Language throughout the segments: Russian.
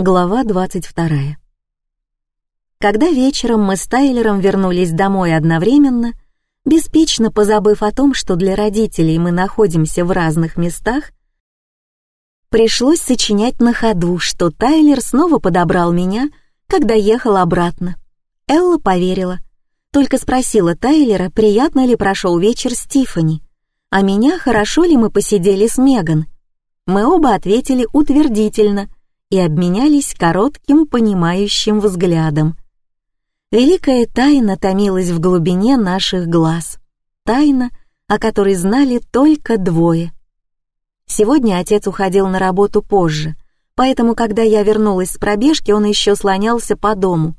Глава 22. Когда вечером мы с Тайлером вернулись домой одновременно, беспечно позабыв о том, что для родителей мы находимся в разных местах, пришлось сочинять на ходу, что Тайлер снова подобрал меня, когда ехал обратно. Элла поверила, только спросила Тайлера, приятно ли прошел вечер с Тиффани, а меня, хорошо ли мы посидели с Меган. Мы оба ответили утвердительно и обменялись коротким понимающим взглядом. Великая тайна томилась в глубине наших глаз. Тайна, о которой знали только двое. Сегодня отец уходил на работу позже, поэтому, когда я вернулась с пробежки, он еще слонялся по дому.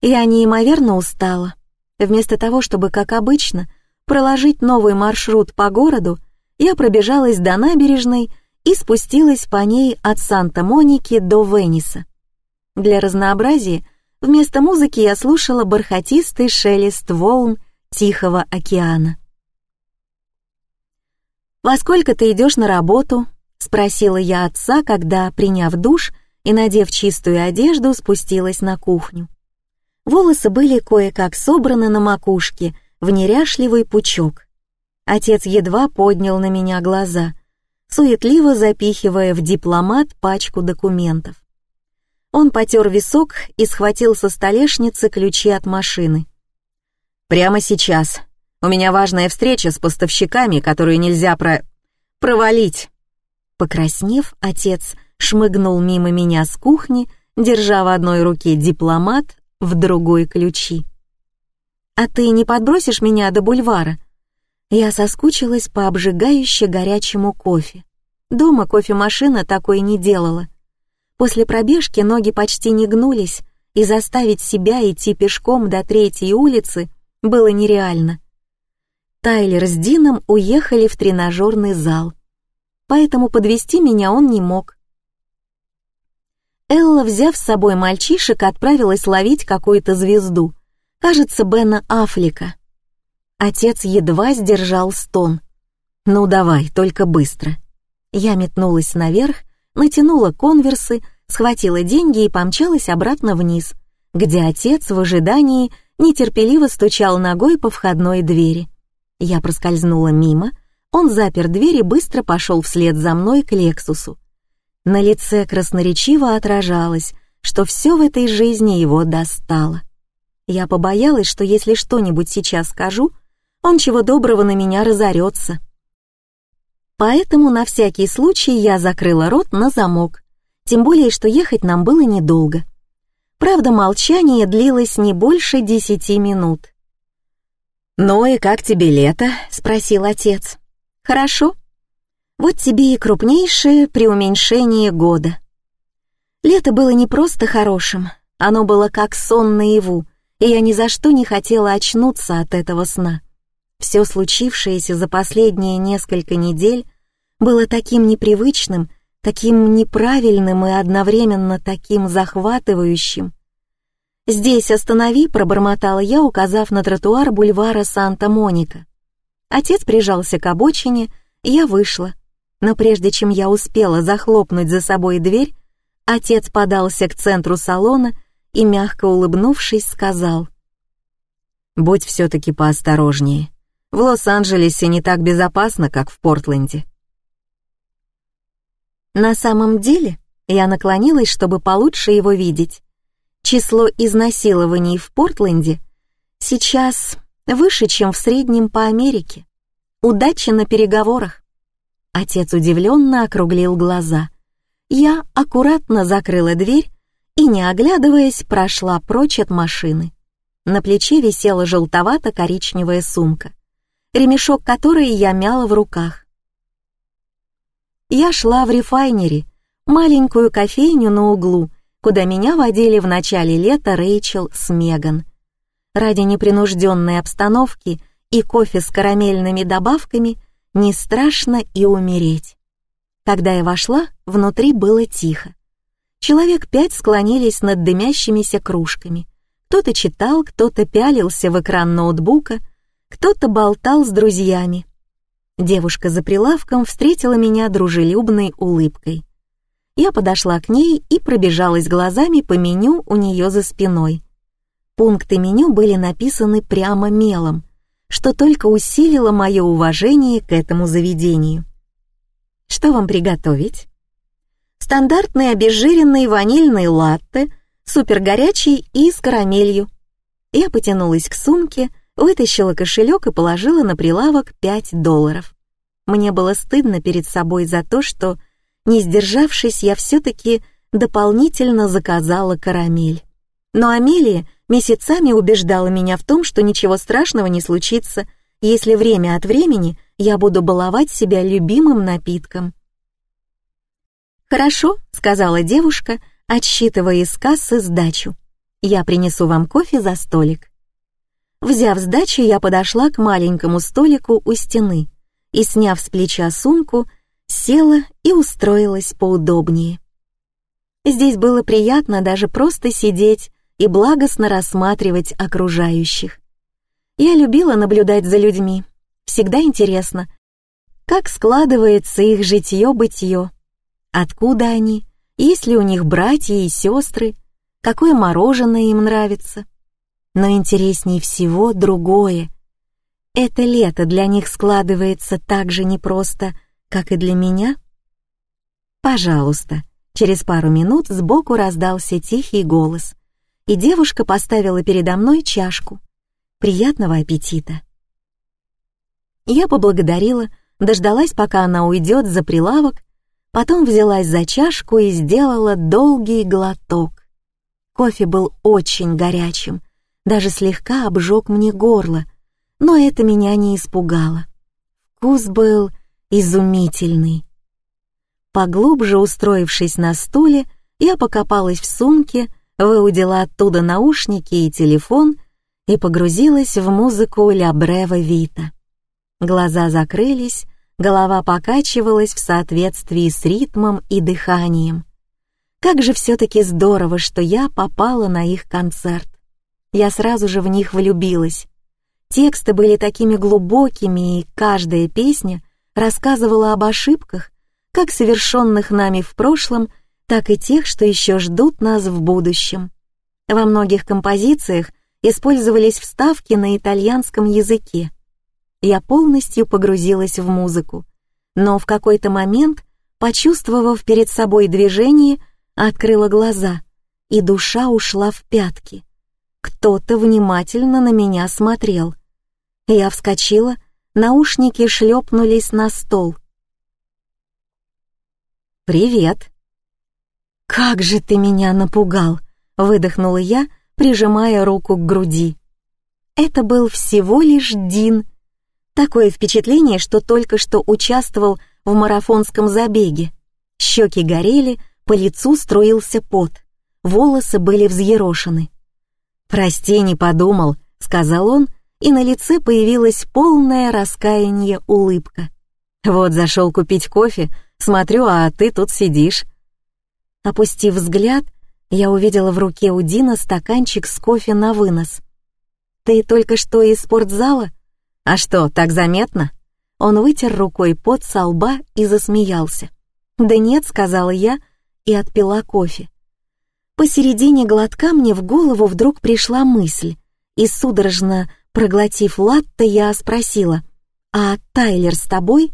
Я неимоверно устала. Вместо того, чтобы, как обычно, проложить новый маршрут по городу, я пробежалась до набережной и спустилась по ней от Санта-Моники до Венеса. Для разнообразия вместо музыки я слушала бархатистый шелест волн Тихого океана. «Во сколько ты идешь на работу?» — спросила я отца, когда, приняв душ и надев чистую одежду, спустилась на кухню. Волосы были кое-как собраны на макушке в неряшливый пучок. Отец едва поднял на меня глаза — суетливо запихивая в дипломат пачку документов. Он потер висок и схватил со столешницы ключи от машины. «Прямо сейчас. У меня важная встреча с поставщиками, которую нельзя про... провалить». Покраснев, отец шмыгнул мимо меня с кухни, держа в одной руке дипломат, в другой ключи. «А ты не подбросишь меня до бульвара?» Я соскучилась по обжигающе горячему кофе. Дома кофемашина такое не делала. После пробежки ноги почти не гнулись, и заставить себя идти пешком до третьей улицы было нереально. Тайлер с Дином уехали в тренажерный зал, поэтому подвести меня он не мог. Элла, взяв с собой мальчишек, отправилась ловить какую-то звезду, кажется, Бена Аффлека. Отец едва сдержал стон. «Ну давай, только быстро». Я метнулась наверх, натянула конверсы, схватила деньги и помчалась обратно вниз, где отец в ожидании нетерпеливо стучал ногой по входной двери. Я проскользнула мимо, он запер дверь и быстро пошел вслед за мной к Лексусу. На лице красноречиво отражалось, что все в этой жизни его достало. Я побоялась, что если что-нибудь сейчас скажу, он чего доброго на меня разорется. Поэтому на всякий случай я закрыла рот на замок, тем более, что ехать нам было недолго. Правда, молчание длилось не больше десяти минут. «Ну и как тебе лето?» — спросил отец. «Хорошо. Вот тебе и крупнейшее преуменьшение года». Лето было не просто хорошим, оно было как сон наяву, и я ни за что не хотела очнуться от этого сна. Все случившееся за последние несколько недель было таким непривычным, таким неправильным и одновременно таким захватывающим. «Здесь останови», — пробормотала я, указав на тротуар бульвара Санта-Моника. Отец прижался к обочине, я вышла. Но прежде чем я успела захлопнуть за собой дверь, отец подался к центру салона и, мягко улыбнувшись, сказал. «Будь все-таки поосторожнее. В Лос-Анджелесе не так безопасно, как в Портленде». На самом деле, я наклонилась, чтобы получше его видеть. Число изнасилований в Портленде сейчас выше, чем в среднем по Америке. Удачи на переговорах. Отец удивленно округлил глаза. Я аккуратно закрыла дверь и, не оглядываясь, прошла прочь от машины. На плече висела желтовато-коричневая сумка ремешок которой я мяла в руках. Я шла в рефайнере, маленькую кофейню на углу, куда меня водили в начале лета Рэйчел с Меган. Ради непринужденной обстановки и кофе с карамельными добавками не страшно и умереть. Когда я вошла, внутри было тихо. Человек пять склонились над дымящимися кружками. Кто-то читал, кто-то пялился в экран ноутбука — кто-то болтал с друзьями. Девушка за прилавком встретила меня дружелюбной улыбкой. Я подошла к ней и пробежалась глазами по меню у нее за спиной. Пункты меню были написаны прямо мелом, что только усилило мое уважение к этому заведению. Что вам приготовить? Стандартный обезжиренный ванильный латте, супергорячий и с карамелью. Я потянулась к сумке, вытащила кошелек и положила на прилавок 5 долларов. Мне было стыдно перед собой за то, что, не сдержавшись, я все-таки дополнительно заказала карамель. Но Амелия месяцами убеждала меня в том, что ничего страшного не случится, если время от времени я буду баловать себя любимым напитком. «Хорошо», — сказала девушка, отсчитывая из кассы сдачу. «Я принесу вам кофе за столик». Взяв сдачу, я подошла к маленькому столику у стены и, сняв с плеча сумку, села и устроилась поудобнее. Здесь было приятно даже просто сидеть и благостно рассматривать окружающих. Я любила наблюдать за людьми. Всегда интересно, как складывается их житье-бытие, откуда они, есть ли у них братья и сестры, какое мороженое им нравится. Но интереснее всего другое. Это лето для них складывается так же непросто, как и для меня? Пожалуйста. Через пару минут сбоку раздался тихий голос, и девушка поставила передо мной чашку. Приятного аппетита. Я поблагодарила, дождалась, пока она уйдет за прилавок, потом взялась за чашку и сделала долгий глоток. Кофе был очень горячим, даже слегка обжег мне горло, но это меня не испугало. Вкус был изумительный. Поглубже устроившись на стуле, я покопалась в сумке, выудила оттуда наушники и телефон и погрузилась в музыку Ля Брева Вита. Глаза закрылись, голова покачивалась в соответствии с ритмом и дыханием. Как же все-таки здорово, что я попала на их концерт. Я сразу же в них влюбилась. Тексты были такими глубокими, и каждая песня рассказывала об ошибках, как совершенных нами в прошлом, так и тех, что еще ждут нас в будущем. Во многих композициях использовались вставки на итальянском языке. Я полностью погрузилась в музыку, но в какой-то момент, почувствовав перед собой движение, открыла глаза, и душа ушла в пятки. Кто-то внимательно на меня смотрел. Я вскочила, наушники шлепнулись на стол. «Привет!» «Как же ты меня напугал!» — выдохнула я, прижимая руку к груди. Это был всего лишь Дин. Такое впечатление, что только что участвовал в марафонском забеге. Щеки горели, по лицу струился пот, волосы были взъерошены. «Прости, не подумал», — сказал он, и на лице появилась полная раскаяние улыбка. «Вот зашел купить кофе, смотрю, а ты тут сидишь». Опустив взгляд, я увидела в руке у Дина стаканчик с кофе на вынос. «Ты только что из спортзала? А что, так заметно?» Он вытер рукой пот со лба и засмеялся. «Да нет», — сказала я и отпила кофе. Посередине глотка мне в голову вдруг пришла мысль, и судорожно проглотив латте, я спросила, «А Тайлер с тобой?»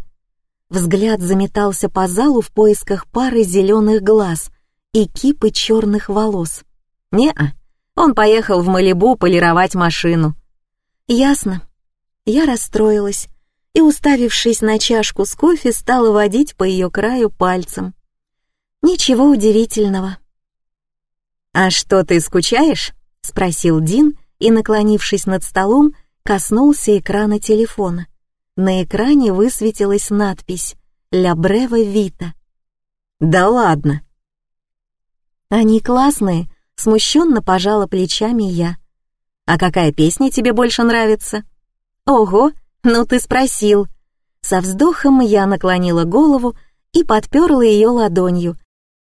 Взгляд заметался по залу в поисках пары зеленых глаз и кипы черных волос. «Не-а, он поехал в Малибу полировать машину». «Ясно». Я расстроилась и, уставившись на чашку с кофе, стала водить по ее краю пальцем. Ничего удивительного. «А что, ты скучаешь?» — спросил Дин и, наклонившись над столом, коснулся экрана телефона. На экране высветилась надпись «Ля Брева Вита». «Да ладно!» «Они классные», — смущенно пожала плечами я. «А какая песня тебе больше нравится?» «Ого, ну ты спросил». Со вздохом я наклонила голову и подперла ее ладонью,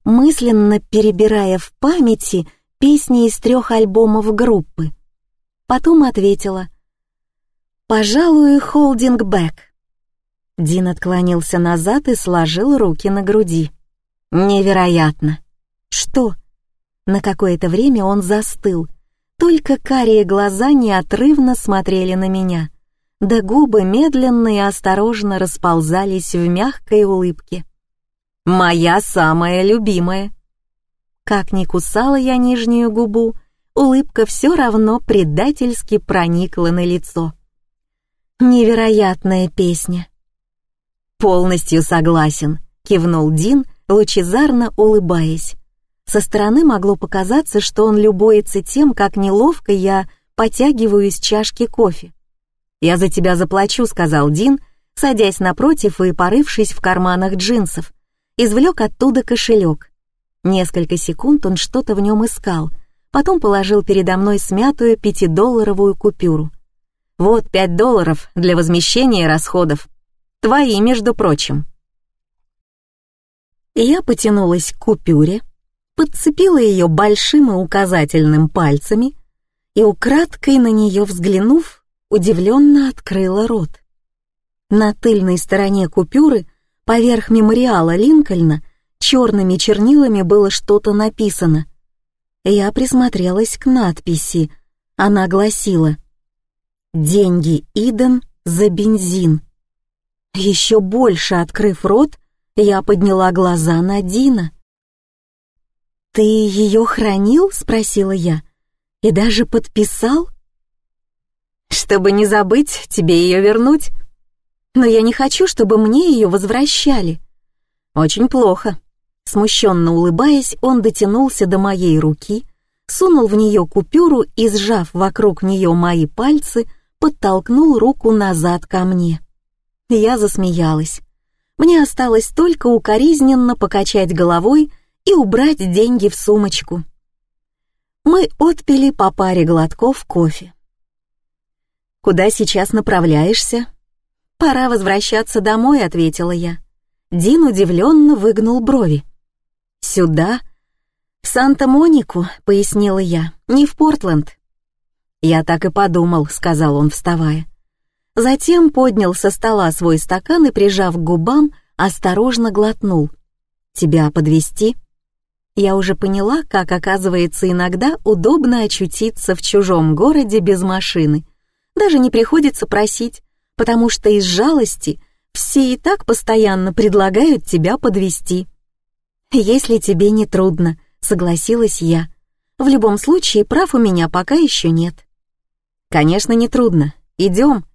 мысленно перебирая в памяти песни из трех альбомов группы. Потом ответила «Пожалуй, холдинг бэк». Дин отклонился назад и сложил руки на груди. Невероятно. Что? На какое-то время он застыл. Только карие глаза неотрывно смотрели на меня. Да губы медленно и осторожно расползались в мягкой улыбке. «Моя самая любимая». Как ни кусала я нижнюю губу, улыбка все равно предательски проникла на лицо. Невероятная песня. «Полностью согласен», — кивнул Дин, лучезарно улыбаясь. Со стороны могло показаться, что он любуется тем, как неловко я потягиваю из чашки кофе. «Я за тебя заплачу», — сказал Дин, садясь напротив и порывшись в карманах джинсов. Извлек оттуда кошелек. Несколько секунд он что-то в нем искал, потом положил передо мной смятую пятидолларовую купюру. «Вот пять долларов для возмещения расходов. Твои, между прочим». Я потянулась к купюре, подцепила ее большим и указательным пальцами и, украдкой на нее взглянув, удивленно открыла рот. На тыльной стороне купюры, поверх мемориала Линкольна, черными чернилами было что-то написано. Я присмотрелась к надписи. Она гласила «Деньги Иден за бензин». Еще больше открыв рот, я подняла глаза на Дина. «Ты ее хранил?» — спросила я. «И даже подписал?» «Чтобы не забыть, тебе ее вернуть. Но я не хочу, чтобы мне ее возвращали». «Очень плохо». Смущенно улыбаясь, он дотянулся до моей руки, сунул в нее купюру и, сжав вокруг нее мои пальцы, подтолкнул руку назад ко мне. Я засмеялась. Мне осталось только укоризненно покачать головой и убрать деньги в сумочку. Мы отпили по паре глотков кофе. «Куда сейчас направляешься?» «Пора возвращаться домой», — ответила я. Дин удивленно выгнул брови. «Сюда?» «В Санта-Монику», — пояснила я, — «не в Портленд». «Я так и подумал», — сказал он, вставая. Затем поднял со стола свой стакан и, прижав к губам, осторожно глотнул. «Тебя подвести? Я уже поняла, как, оказывается, иногда удобно очутиться в чужом городе без машины. Даже не приходится просить, потому что из жалости все и так постоянно предлагают тебя подвести. «Если тебе не трудно», — согласилась я. «В любом случае, прав у меня пока еще нет». «Конечно, не трудно. Идем».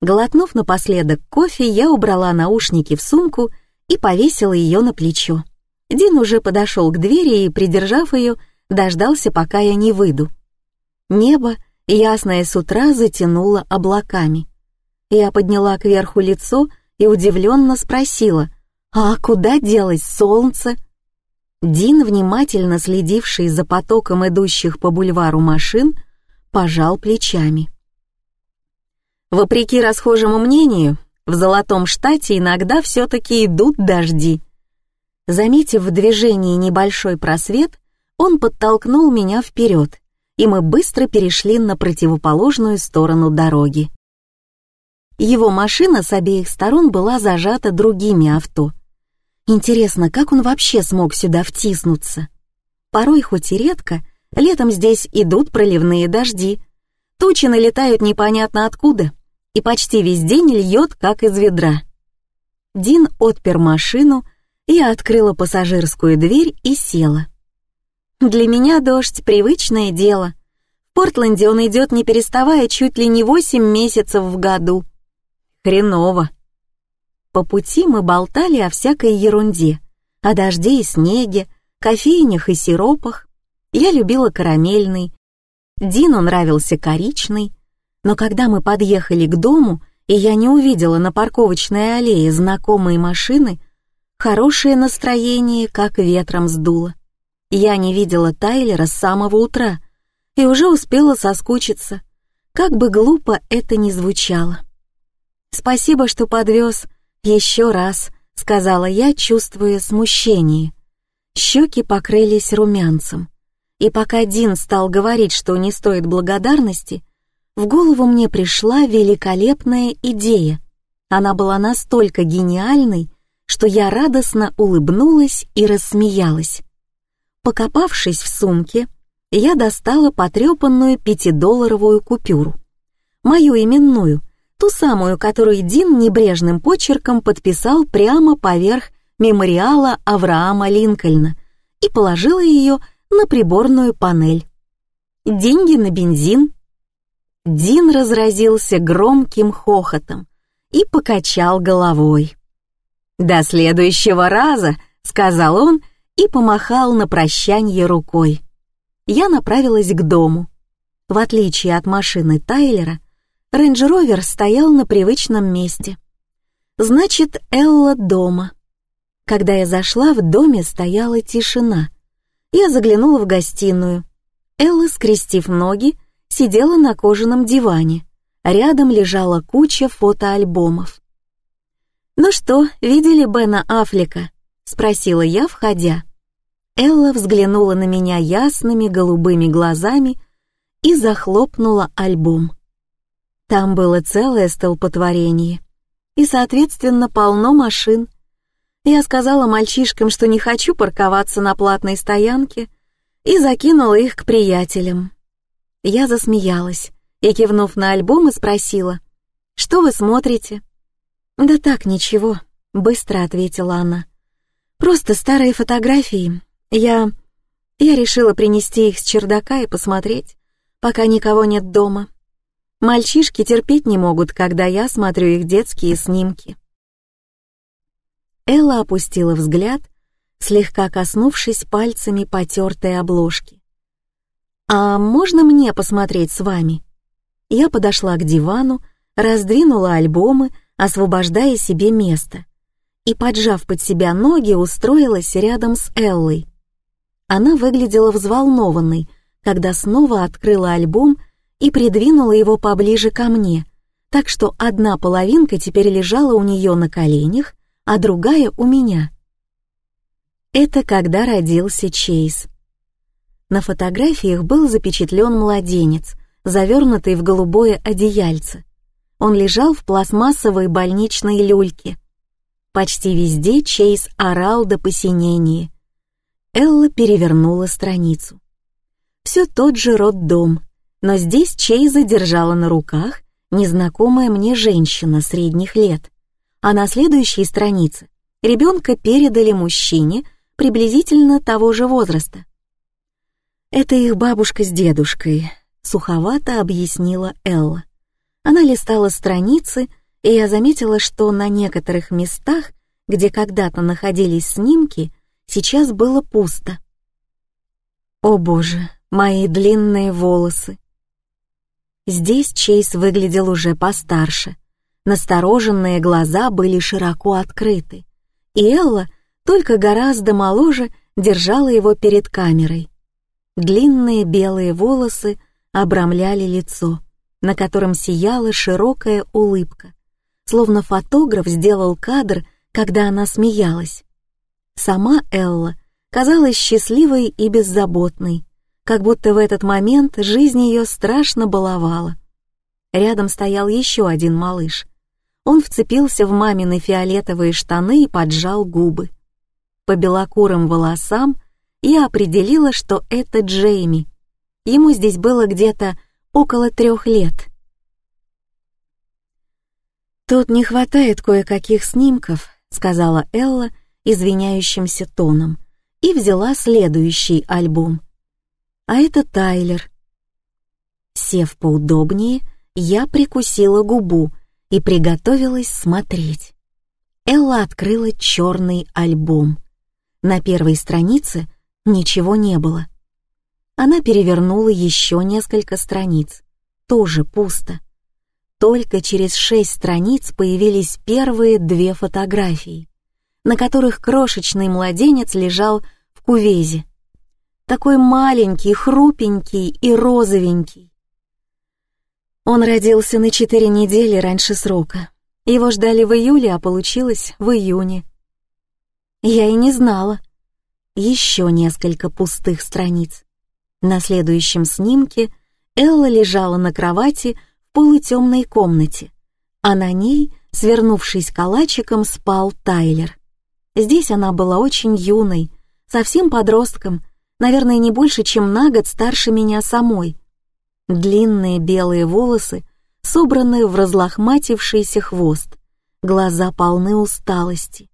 Глотнув напоследок кофе, я убрала наушники в сумку и повесила ее на плечо. Дин уже подошел к двери и, придержав ее, дождался, пока я не выйду. Небо, ясное с утра, затянуло облаками. Я подняла кверху лицо и удивленно спросила, «А куда делось солнце?» Дин, внимательно следивший за потоком идущих по бульвару машин, пожал плечами. Вопреки расхожему мнению, в Золотом Штате иногда все-таки идут дожди. Заметив в движении небольшой просвет, он подтолкнул меня вперед, и мы быстро перешли на противоположную сторону дороги. Его машина с обеих сторон была зажата другими авто. Интересно, как он вообще смог сюда втиснуться? Порой, хоть и редко, летом здесь идут проливные дожди. Тучи налетают непонятно откуда, и почти весь день льет, как из ведра. Дин отпер машину, я открыла пассажирскую дверь и села. Для меня дождь — привычное дело. В Портленде он идет не переставая чуть ли не восемь месяцев в году. Хреново. По пути мы болтали о всякой ерунде, о дожде и снеге, кофейнях и сиропах. Я любила карамельный, Дину нравился коричный, но когда мы подъехали к дому, и я не увидела на парковочной аллее знакомые машины, Хорошее настроение как ветром сдуло. Я не видела Тайлера с самого утра и уже успела соскучиться, как бы глупо это ни звучало. «Спасибо, что подвез. Еще раз», — сказала я, чувствуя смущение. Щеки покрылись румянцем. И пока Дин стал говорить, что не стоит благодарности, в голову мне пришла великолепная идея. Она была настолько гениальной, что я радостно улыбнулась и рассмеялась. Покопавшись в сумке, я достала потрепанную пятидолларовую купюру. Мою именную, ту самую, которую Дин небрежным почерком подписал прямо поверх мемориала Авраама Линкольна и положила ее на приборную панель. Деньги на бензин. Дин разразился громким хохотом и покачал головой. «До следующего раза», — сказал он и помахал на прощанье рукой. Я направилась к дому. В отличие от машины Тайлера, рейндж-ровер стоял на привычном месте. Значит, Элла дома. Когда я зашла, в доме стояла тишина. Я заглянула в гостиную. Элла, скрестив ноги, сидела на кожаном диване. Рядом лежала куча фотоальбомов. «Ну что, видели Бена Аффлека?» — спросила я, входя. Элла взглянула на меня ясными голубыми глазами и захлопнула альбом. Там было целое столпотворение и, соответственно, полно машин. Я сказала мальчишкам, что не хочу парковаться на платной стоянке, и закинула их к приятелям. Я засмеялась и, кивнув на альбом, и спросила, «Что вы смотрите?» «Да так, ничего», — быстро ответила она. «Просто старые фотографии. Я... я решила принести их с чердака и посмотреть, пока никого нет дома. Мальчишки терпеть не могут, когда я смотрю их детские снимки». Элла опустила взгляд, слегка коснувшись пальцами потертой обложки. «А можно мне посмотреть с вами?» Я подошла к дивану, раздвинула альбомы, освобождая себе место, и, поджав под себя ноги, устроилась рядом с Эллой. Она выглядела взволнованной, когда снова открыла альбом и придвинула его поближе ко мне, так что одна половинка теперь лежала у нее на коленях, а другая у меня. Это когда родился Чейз. На фотографиях был запечатлен младенец, завернутый в голубое одеяльце. Он лежал в пластмассовой больничной люльке. Почти везде Чейз орал до посинения. Элла перевернула страницу. Все тот же роддом, но здесь Чейза держала на руках незнакомая мне женщина средних лет а на следующей странице ребенка передали мужчине приблизительно того же возраста. «Это их бабушка с дедушкой», — суховато объяснила Элла. Она листала страницы, и я заметила, что на некоторых местах, где когда-то находились снимки, сейчас было пусто. О боже, мои длинные волосы! Здесь Чейз выглядел уже постарше — Настороженные глаза были широко открыты, и Элла, только гораздо моложе, держала его перед камерой. Длинные белые волосы обрамляли лицо, на котором сияла широкая улыбка, словно фотограф сделал кадр, когда она смеялась. Сама Элла казалась счастливой и беззаботной, как будто в этот момент жизнь ее страшно баловала. Рядом стоял еще один малыш, он вцепился в мамины фиолетовые штаны и поджал губы. По белокурым волосам я определила, что это Джейми. Ему здесь было где-то около трех лет. «Тут не хватает кое-каких снимков», — сказала Элла извиняющимся тоном, и взяла следующий альбом. А это Тайлер. Сев поудобнее, я прикусила губу — и приготовилась смотреть. Элла открыла черный альбом. На первой странице ничего не было. Она перевернула еще несколько страниц. Тоже пусто. Только через шесть страниц появились первые две фотографии, на которых крошечный младенец лежал в кувезе. Такой маленький, хрупенький и розовенький. Он родился на четыре недели раньше срока. Его ждали в июле, а получилось в июне. Я и не знала. Еще несколько пустых страниц. На следующем снимке Элла лежала на кровати в полутемной комнате, а на ней, свернувшись калачиком, спал Тайлер. Здесь она была очень юной, совсем подростком, наверное, не больше, чем на год старше меня самой. Длинные белые волосы, собранные в разлохматившийся хвост, глаза полны усталости.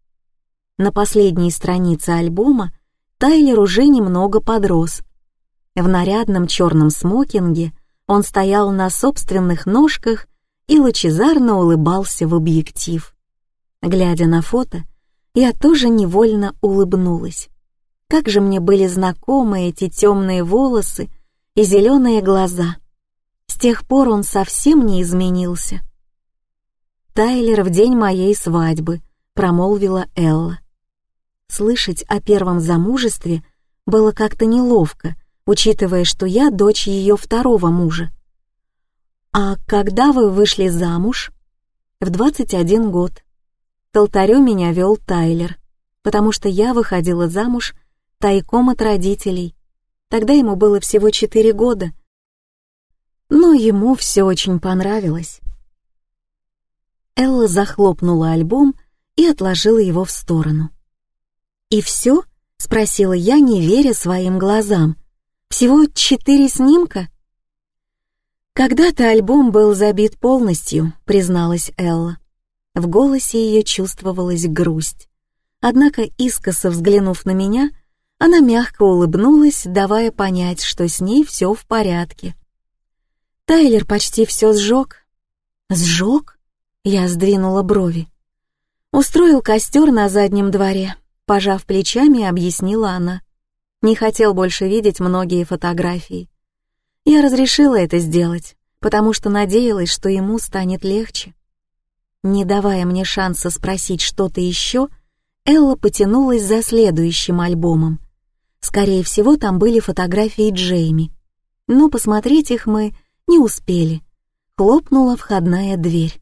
На последней странице альбома Тайлер уже немного подрос. В нарядном черном смокинге он стоял на собственных ножках и лучезарно улыбался в объектив. Глядя на фото, я тоже невольно улыбнулась. Как же мне были знакомы эти темные волосы и зеленые глаза. С тех пор он совсем не изменился. «Тайлер в день моей свадьбы», — промолвила Элла. Слышать о первом замужестве было как-то неловко, учитывая, что я дочь ее второго мужа. «А когда вы вышли замуж?» «В 21 год. К алтарю меня вел Тайлер, потому что я выходила замуж тайком от родителей. Тогда ему было всего четыре года. Но ему все очень понравилось. Элла захлопнула альбом и отложила его в сторону. «И все?» — спросила я, не веря своим глазам. «Всего четыре снимка?» «Когда-то альбом был забит полностью», — призналась Элла. В голосе ее чувствовалась грусть. Однако, искоса взглянув на меня, — она мягко улыбнулась, давая понять, что с ней все в порядке. Тайлер почти все сжег. «Сжег?» — я сдвинула брови. Устроил костер на заднем дворе, пожав плечами, объяснила она. Не хотел больше видеть многие фотографии. Я разрешила это сделать, потому что надеялась, что ему станет легче. Не давая мне шанса спросить что-то еще, Элла потянулась за следующим альбомом. Скорее всего, там были фотографии Джейми. Но посмотреть их мы не успели. Хлопнула входная дверь.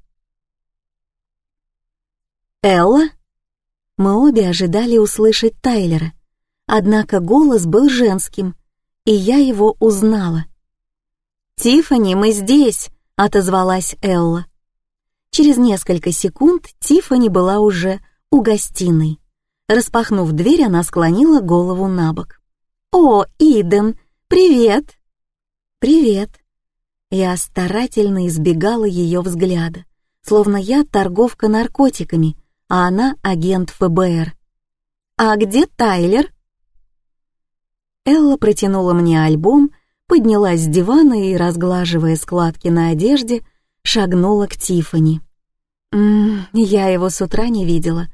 «Элла?» Мы обе ожидали услышать Тайлера. Однако голос был женским, и я его узнала. «Тиффани, мы здесь!» — отозвалась Элла. Через несколько секунд Тиффани была уже у гостиной. Распахнув дверь, она склонила голову на бок. «О, Иден, привет!» «Привет!» Я старательно избегала ее взгляда, словно я торговка наркотиками, а она агент ФБР. «А где Тайлер?» Элла протянула мне альбом, поднялась с дивана и, разглаживая складки на одежде, шагнула к Тифани. «Ммм, я его с утра не видела»,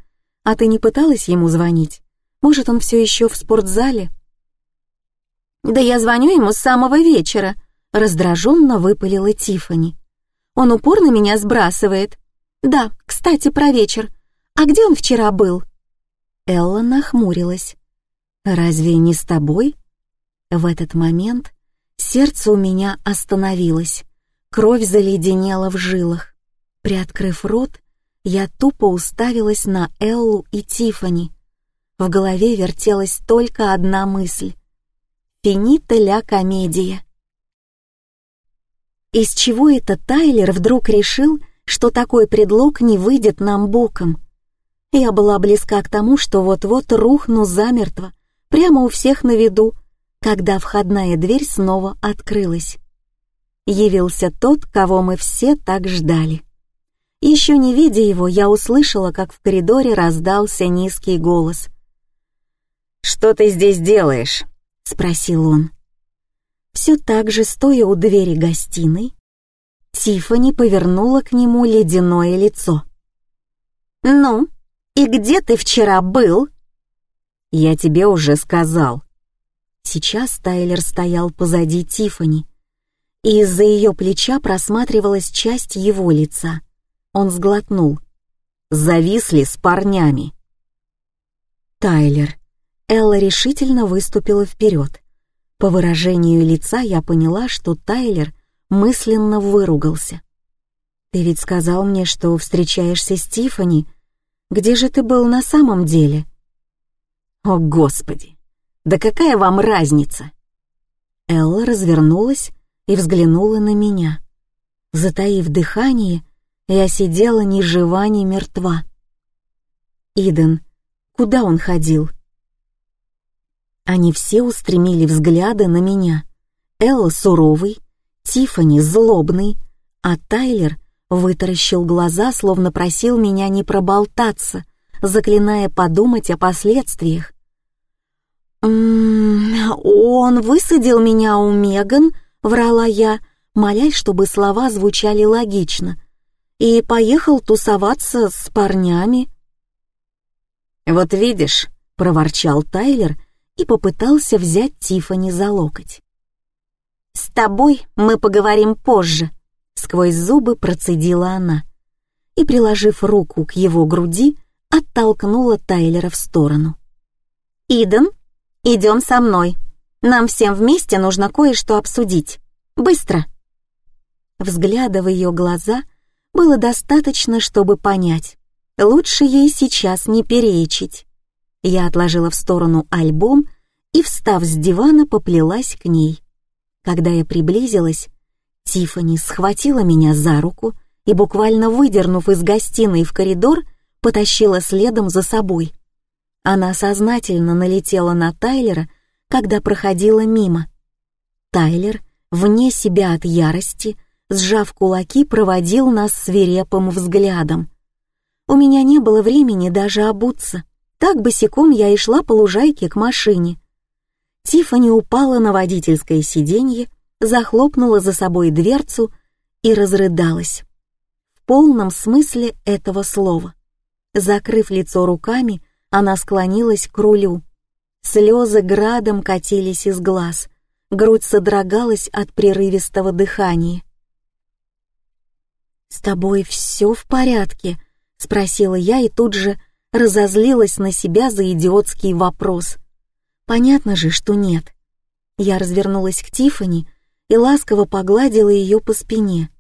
«А ты не пыталась ему звонить? Может, он все еще в спортзале?» «Да я звоню ему с самого вечера», — раздраженно выпалила Тифани. «Он упорно меня сбрасывает. Да, кстати, про вечер. А где он вчера был?» Элла нахмурилась. «Разве не с тобой?» В этот момент сердце у меня остановилось, кровь заледенела в жилах. Приоткрыв рот, я тупо уставилась на Эллу и Тифани. В голове вертелась только одна мысль. «Финита ля комедия». Из чего это Тайлер вдруг решил, что такой предлог не выйдет нам боком? Я была близка к тому, что вот-вот рухну замертво, прямо у всех на виду, когда входная дверь снова открылась. Явился тот, кого мы все так ждали. Еще не видя его, я услышала, как в коридоре раздался низкий голос. «Что ты здесь делаешь?» — спросил он. Все так же, стоя у двери гостиной, Тиффани повернула к нему ледяное лицо. «Ну, и где ты вчера был?» «Я тебе уже сказал». Сейчас Тайлер стоял позади Тиффани, и из-за ее плеча просматривалась часть его лица. Он сглотнул. Зависли с парнями. Тайлер. Элла решительно выступила вперед. По выражению лица я поняла, что Тайлер мысленно выругался. «Ты ведь сказал мне, что встречаешься с Тиффани. Где же ты был на самом деле?» «О, Господи! Да какая вам разница?» Элла развернулась и взглянула на меня. Затаив дыхание, я сидела ни жива, ни мертва. «Иден, Куда он ходил? Они все устремили взгляды на меня. Элла суровый, Тиффани злобный, а Тайлер вытаращил глаза, словно просил меня не проболтаться, заклиная подумать о последствиях. «М -м, «Он высадил меня у Меган», — врала я, молясь, чтобы слова звучали логично, и поехал тусоваться с парнями. «Вот видишь», — проворчал Тайлер и попытался взять Тифани за локоть. «С тобой мы поговорим позже», — сквозь зубы процедила она и, приложив руку к его груди, оттолкнула Тайлера в сторону. «Иден, идем со мной. Нам всем вместе нужно кое-что обсудить. Быстро!» Взгляда в ее глаза было достаточно, чтобы понять. Лучше ей сейчас не перечить. Я отложила в сторону альбом и, встав с дивана, поплелась к ней. Когда я приблизилась, Тифани схватила меня за руку и, буквально выдернув из гостиной в коридор, потащила следом за собой. Она сознательно налетела на Тайлера, когда проходила мимо. Тайлер, вне себя от ярости, сжав кулаки, проводил нас свирепым взглядом. У меня не было времени даже обуться. Так босиком я и шла по лужайке к машине. Тиффани упала на водительское сиденье, захлопнула за собой дверцу и разрыдалась. В полном смысле этого слова. Закрыв лицо руками, она склонилась к рулю. Слезы градом катились из глаз, грудь содрогалась от прерывистого дыхания. «С тобой все в порядке?» — спросила я и тут же разозлилась на себя за идиотский вопрос. Понятно же, что нет. Я развернулась к Тифани и ласково погладила ее по спине.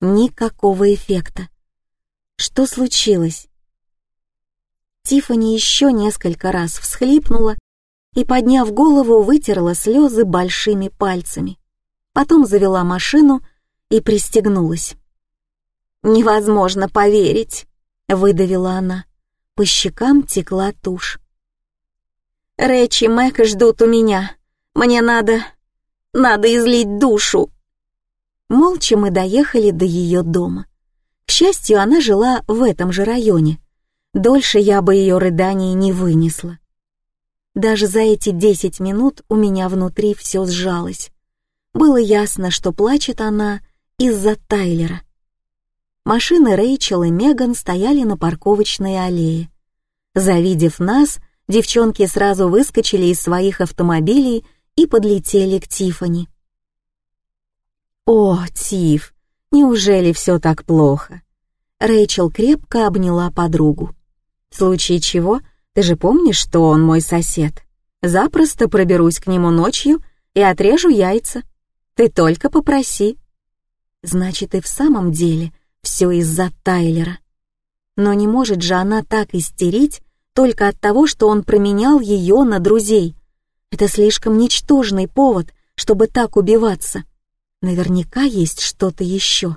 Никакого эффекта. Что случилось? Тифани еще несколько раз всхлипнула и, подняв голову, вытерла слезы большими пальцами. Потом завела машину и пристегнулась. «Невозможно поверить», — выдавила она. По щекам текла тушь. «Рэч и Мэг ждут у меня. Мне надо... надо излить душу». Молча мы доехали до ее дома. К счастью, она жила в этом же районе. Дольше я бы ее рыданий не вынесла. Даже за эти десять минут у меня внутри все сжалось. Было ясно, что плачет она из-за Тайлера. Машины Рэйчел и Меган стояли на парковочной аллее. Завидев нас, девчонки сразу выскочили из своих автомобилей и подлетели к Тифани. «О, Тиф, неужели все так плохо?» Рэйчел крепко обняла подругу. «В случае чего, ты же помнишь, что он мой сосед? Запросто проберусь к нему ночью и отрежу яйца. Ты только попроси». «Значит, и в самом деле все из-за Тайлера. Но не может же она так истерить только от того, что он променял ее на друзей. Это слишком ничтожный повод, чтобы так убиваться. Наверняка есть что-то еще.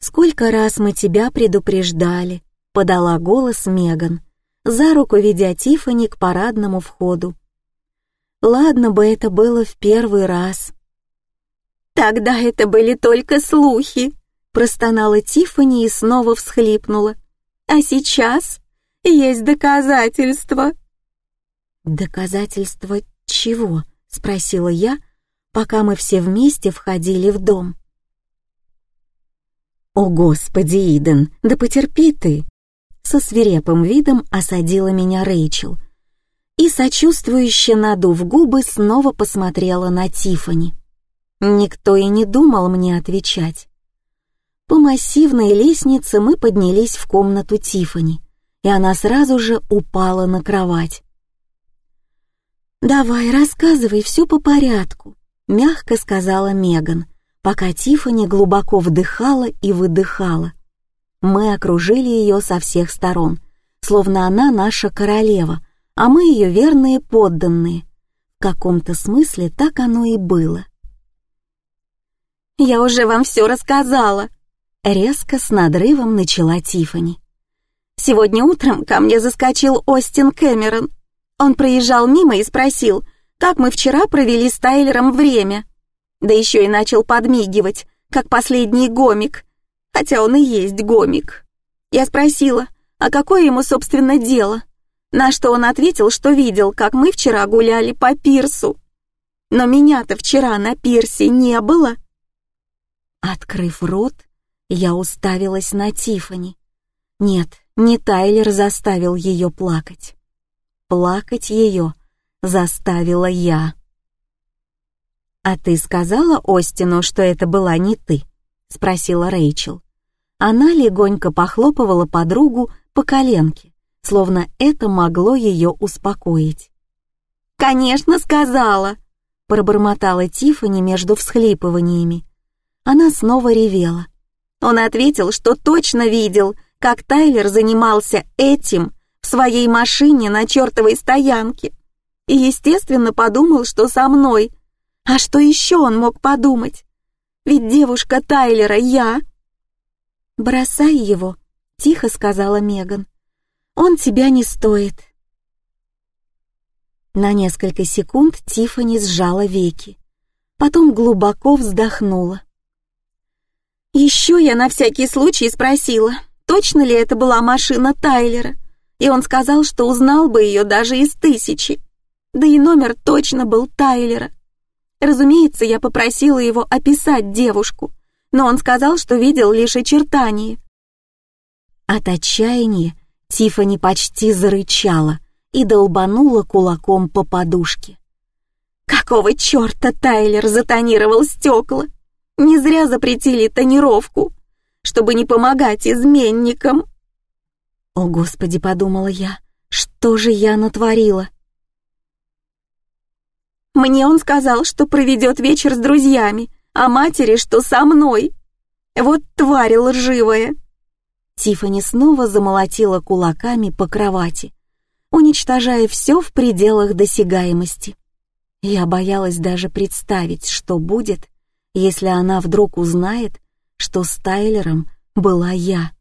«Сколько раз мы тебя предупреждали», — подала голос Меган, за руку ведя Тифани к парадному входу. «Ладно бы это было в первый раз». «Тогда это были только слухи», Простонала Тиффани и снова всхлипнула. «А сейчас есть доказательства». «Доказательства чего?» — спросила я, пока мы все вместе входили в дом. «О, Господи, Иден, да потерпи ты!» Со свирепым видом осадила меня Рэйчел и, сочувствующе надув губы, снова посмотрела на Тифани. Никто и не думал мне отвечать. По массивной лестнице мы поднялись в комнату Тифани, и она сразу же упала на кровать. «Давай, рассказывай все по порядку», — мягко сказала Меган, пока Тифани глубоко вдыхала и выдыхала. Мы окружили ее со всех сторон, словно она наша королева, а мы ее верные подданные. В каком-то смысле так оно и было. «Я уже вам все рассказала», Резко с надрывом начала Тифани. Сегодня утром ко мне заскочил Остин Кэмерон. Он проезжал мимо и спросил, как мы вчера провели с Тайлером время. Да еще и начал подмигивать, как последний гомик, хотя он и есть гомик. Я спросила, а какое ему, собственно, дело? На что он ответил, что видел, как мы вчера гуляли по пирсу. Но меня-то вчера на пирсе не было. Открыв рот, я уставилась на Тифани. Нет, не Тайлер заставил ее плакать. Плакать ее заставила я. «А ты сказала Остину, что это была не ты?» — спросила Рэйчел. Она легонько похлопывала подругу по коленке, словно это могло ее успокоить. «Конечно, сказала!» — пробормотала Тифани между всхлипываниями. Она снова ревела. Он ответил, что точно видел, как Тайлер занимался этим в своей машине на чертовой стоянке. И, естественно, подумал, что со мной. А что еще он мог подумать? Ведь девушка Тайлера я. «Бросай его», — тихо сказала Меган. «Он тебя не стоит». На несколько секунд Тиффани сжала веки, потом глубоко вздохнула. Еще я на всякий случай спросила, точно ли это была машина Тайлера, и он сказал, что узнал бы ее даже из тысячи. Да и номер точно был Тайлера. Разумеется, я попросила его описать девушку, но он сказал, что видел лишь очертания. От отчаяния Тифани почти зарычала и долбанула кулаком по подушке. Какого черта Тайлер затонировал стекла? Не зря запретили тонировку, чтобы не помогать изменникам. О, Господи, подумала я, что же я натворила? Мне он сказал, что проведет вечер с друзьями, а матери, что со мной. Вот тварь лживая. Тифани снова замолотила кулаками по кровати, уничтожая все в пределах досягаемости. Я боялась даже представить, что будет, если она вдруг узнает, что с Тайлером была я.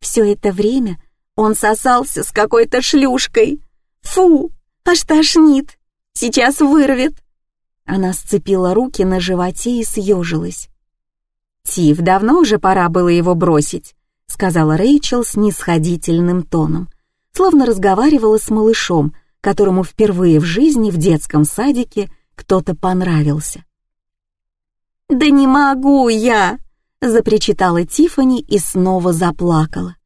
Все это время он сосался с какой-то шлюшкой. Фу, аж тошнит. Сейчас вырвет. Она сцепила руки на животе и съежилась. «Тиф, давно уже пора было его бросить», — сказала Рэйчел с нисходительным тоном, словно разговаривала с малышом, которому впервые в жизни в детском садике кто-то понравился. «Да не могу я!» — запричитала Тифани и снова заплакала.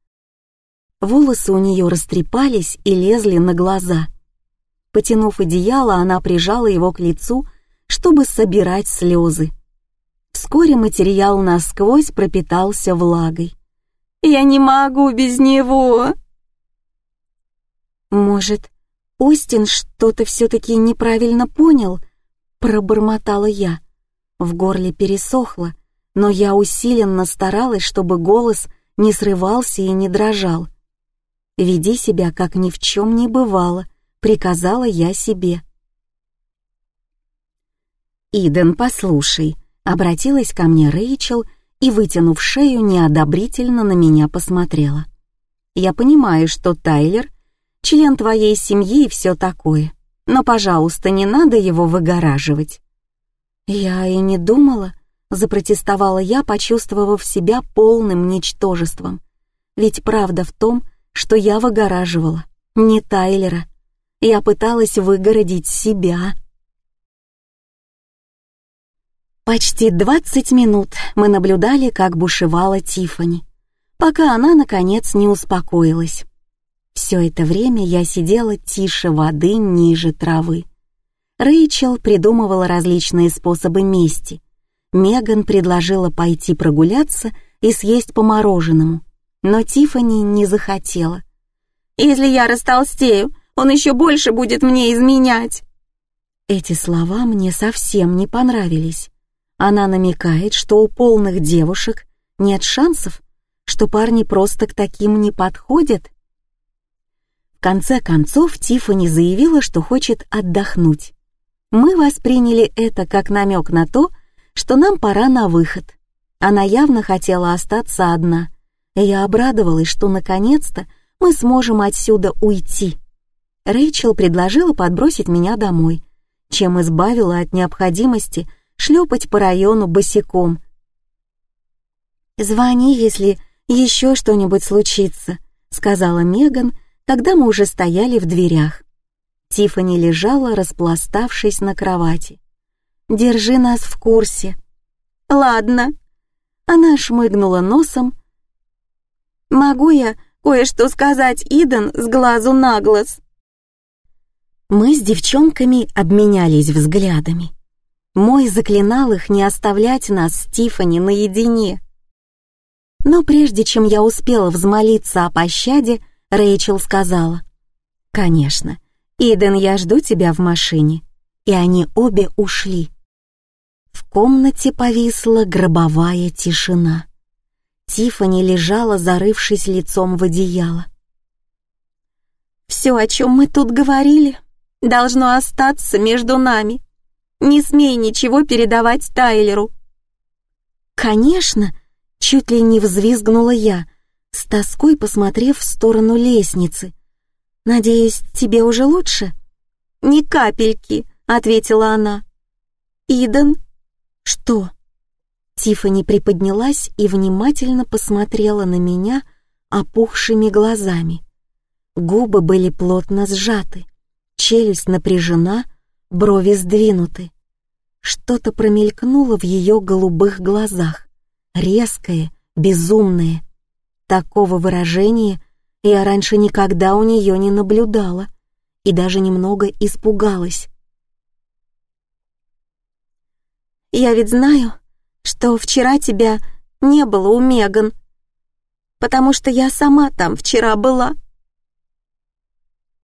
Волосы у нее растрепались и лезли на глаза. Потянув одеяло, она прижала его к лицу, чтобы собирать слезы. Вскоре материал насквозь пропитался влагой. «Я не могу без него!» «Может, Остин что-то все-таки неправильно понял?» — пробормотала я. В горле пересохло, но я усиленно старалась, чтобы голос не срывался и не дрожал. «Веди себя, как ни в чем не бывало», — приказала я себе. «Иден, послушай», — обратилась ко мне Рэйчел и, вытянув шею, неодобрительно на меня посмотрела. «Я понимаю, что Тайлер — член твоей семьи и все такое, но, пожалуйста, не надо его выгораживать. «Я и не думала», — запротестовала я, почувствовав себя полным ничтожеством. Ведь правда в том, что я выгораживала, не Тайлера. Я пыталась выгородить себя. Почти двадцать минут мы наблюдали, как бушевала Тифани, пока она, наконец, не успокоилась. Все это время я сидела тише воды ниже травы. Рэйчел придумывала различные способы мести. Меган предложила пойти прогуляться и съесть по мороженому, но Тифани не захотела. «Если я растолстею, он еще больше будет мне изменять!» Эти слова мне совсем не понравились. Она намекает, что у полных девушек нет шансов, что парни просто к таким не подходят. В конце концов Тифани заявила, что хочет отдохнуть. Мы восприняли это как намек на то, что нам пора на выход. Она явно хотела остаться одна, и я обрадовалась, что наконец-то мы сможем отсюда уйти. Рэйчел предложила подбросить меня домой, чем избавила от необходимости шлепать по району босиком. «Звони, если еще что-нибудь случится», — сказала Меган, когда мы уже стояли в дверях. Тиффани лежала, распластавшись на кровати. «Держи нас в курсе». «Ладно». Она шмыгнула носом. «Могу я кое-что сказать Иден с глазу на глаз?» Мы с девчонками обменялись взглядами. Мой заклинал их не оставлять нас с Тиффани наедине. Но прежде чем я успела взмолиться о пощаде, Рэйчел сказала, «Конечно, Иден, я жду тебя в машине». И они обе ушли. В комнате повисла гробовая тишина. Тиффани лежала, зарывшись лицом в одеяло. «Все, о чем мы тут говорили, должно остаться между нами. Не смей ничего передавать Тайлеру». «Конечно!» — чуть ли не взвизгнула я, с тоской посмотрев в сторону лестницы. «Надеюсь, тебе уже лучше?» «Ни капельки», — ответила она. «Иден?» «Что?» Тиффани приподнялась и внимательно посмотрела на меня опухшими глазами. Губы были плотно сжаты, челюсть напряжена, брови сдвинуты. Что-то промелькнуло в ее голубых глазах, резкое, безумное. Такого выражения я раньше никогда у нее не наблюдала и даже немного испугалась. «Я ведь знаю, что вчера тебя не было у Меган, потому что я сама там вчера была»,